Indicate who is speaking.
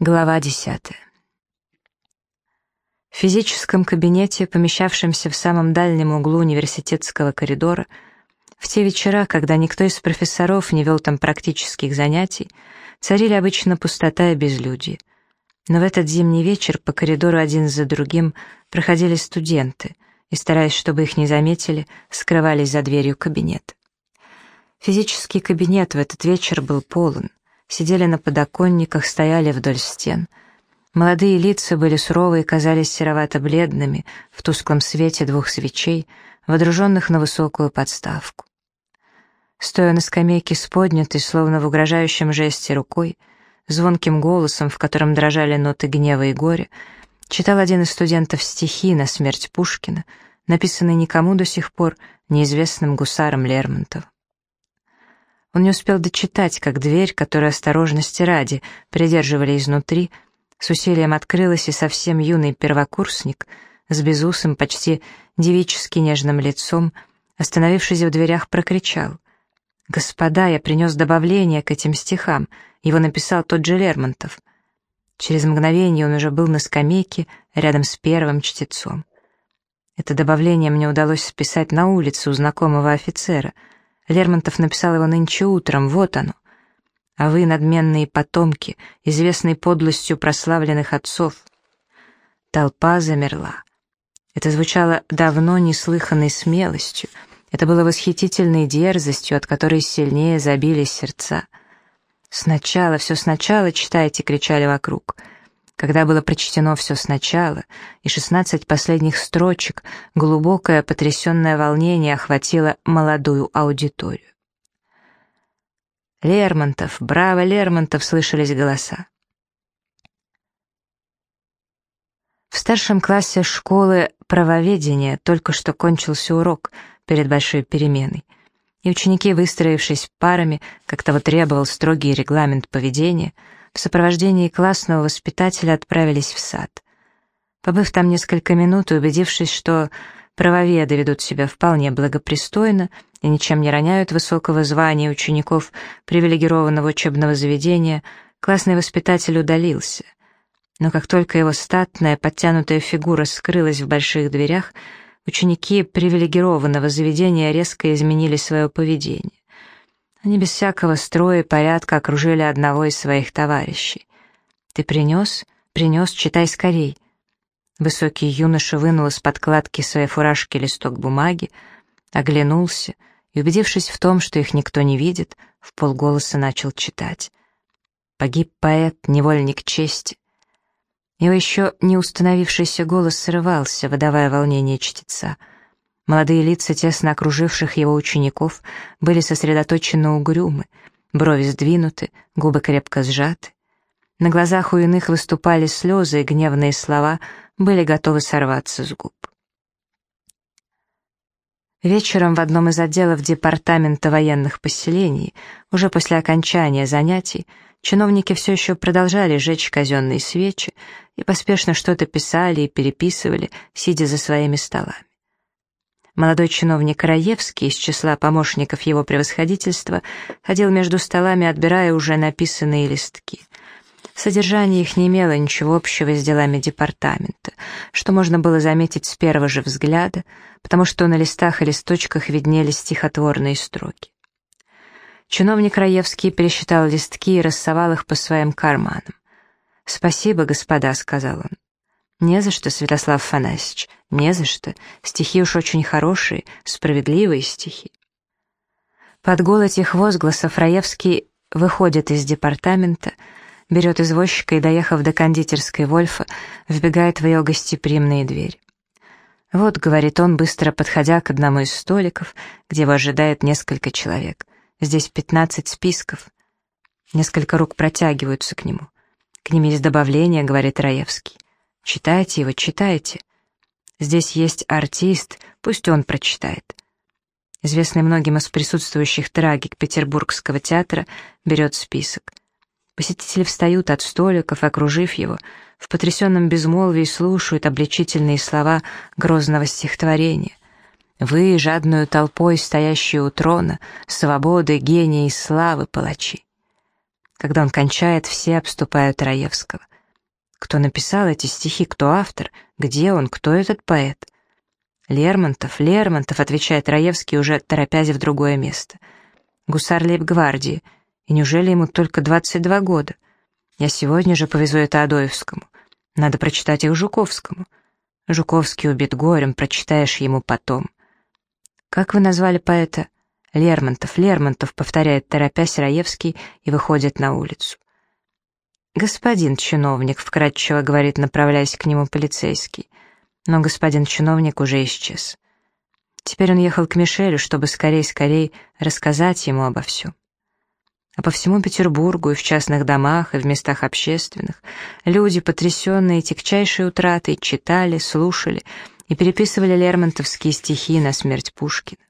Speaker 1: Глава 10. В физическом кабинете, помещавшемся в самом дальнем углу университетского коридора, в те вечера, когда никто из профессоров не вел там практических занятий, царили обычно пустота и безлюдье. Но в этот зимний вечер по коридору один за другим проходили студенты и, стараясь, чтобы их не заметили, скрывались за дверью кабинета. Физический кабинет в этот вечер был полон сидели на подоконниках, стояли вдоль стен. Молодые лица были суровые и казались серовато-бледными в тусклом свете двух свечей, водруженных на высокую подставку. Стоя на скамейке с поднятой, словно в угрожающем жесте рукой, звонким голосом, в котором дрожали ноты гнева и горя, читал один из студентов стихи на смерть Пушкина, написанные никому до сих пор неизвестным гусаром Лермонтовым. Он не успел дочитать, как дверь, которую осторожности ради придерживали изнутри, с усилием открылась, и совсем юный первокурсник с безусым, почти девически нежным лицом, остановившись в дверях, прокричал. «Господа, я принес добавление к этим стихам. Его написал тот же Лермонтов». Через мгновение он уже был на скамейке рядом с первым чтецом. Это добавление мне удалось списать на улице у знакомого офицера — Лермонтов написал его нынче утром, вот оно. А вы, надменные потомки, известной подлостью прославленных отцов. Толпа замерла. Это звучало давно неслыханной смелостью, это было восхитительной дерзостью, от которой сильнее забились сердца. «Сначала, все сначала читайте!» — кричали вокруг — когда было прочтено все сначала, и шестнадцать последних строчек, глубокое потрясенное волнение охватило молодую аудиторию. «Лермонтов! Браво, Лермонтов!» — слышались голоса. В старшем классе школы правоведения только что кончился урок перед большой переменой, и ученики, выстроившись парами, как того требовал строгий регламент поведения, — в сопровождении классного воспитателя отправились в сад. Побыв там несколько минут и убедившись, что правоведы ведут себя вполне благопристойно и ничем не роняют высокого звания учеников привилегированного учебного заведения, классный воспитатель удалился. Но как только его статная, подтянутая фигура скрылась в больших дверях, ученики привилегированного заведения резко изменили свое поведение. Они без всякого строя и порядка окружили одного из своих товарищей. «Ты принес? Принес, читай скорей». Высокий юноша вынул из подкладки своей фуражки листок бумаги, оглянулся и, убедившись в том, что их никто не видит, в полголоса начал читать. «Погиб поэт, невольник чести». Его еще не установившийся голос срывался, выдавая волнение чтеца — Молодые лица, тесно окруживших его учеников, были сосредоточенно угрюмы, брови сдвинуты, губы крепко сжаты. На глазах у иных выступали слезы, и гневные слова были готовы сорваться с губ. Вечером в одном из отделов департамента военных поселений, уже после окончания занятий, чиновники все еще продолжали жечь казенные свечи и поспешно что-то писали и переписывали, сидя за своими столами. Молодой чиновник Раевский из числа помощников его превосходительства ходил между столами, отбирая уже написанные листки. Содержание их не имело ничего общего с делами департамента, что можно было заметить с первого же взгляда, потому что на листах и листочках виднелись стихотворные строки. Чиновник Раевский пересчитал листки и рассовал их по своим карманам. «Спасибо, господа», — сказал он. «Не за что, Святослав Фанасьевич, не за что. Стихи уж очень хорошие, справедливые стихи». Под гол этих возгласов Раевский выходит из департамента, берет извозчика и, доехав до кондитерской Вольфа, вбегает в ее гостеприимные двери. «Вот», — говорит он, быстро подходя к одному из столиков, где его ожидает несколько человек. «Здесь пятнадцать списков». Несколько рук протягиваются к нему. «К ним есть добавление», — говорит Раевский. Читайте его, читайте. Здесь есть артист, пусть он прочитает. Известный многим из присутствующих трагик Петербургского театра берет список. Посетители встают от столиков, окружив его, в потрясенном безмолвии слушают обличительные слова грозного стихотворения. «Вы, жадную толпой, стоящие у трона, свободы, гения и славы палачи». Когда он кончает, все обступают Раевского. Кто написал эти стихи, кто автор, где он, кто этот поэт? Лермонтов, Лермонтов, отвечает Раевский, уже торопясь в другое место. Гусар лейб-гвардии. И неужели ему только 22 года? Я сегодня же повезу это Адоевскому. Надо прочитать их Жуковскому. Жуковский убит горем, прочитаешь ему потом. Как вы назвали поэта? Лермонтов, Лермонтов, повторяет торопясь Раевский и выходит на улицу. «Господин чиновник», — вкратчиво говорит, направляясь к нему полицейский. Но господин чиновник уже исчез. Теперь он ехал к Мишелю, чтобы скорей-скорей рассказать ему обо всем. А по всему Петербургу и в частных домах, и в местах общественных люди, потрясенные тягчайшей утратой, читали, слушали и переписывали лермонтовские стихи на смерть Пушкина.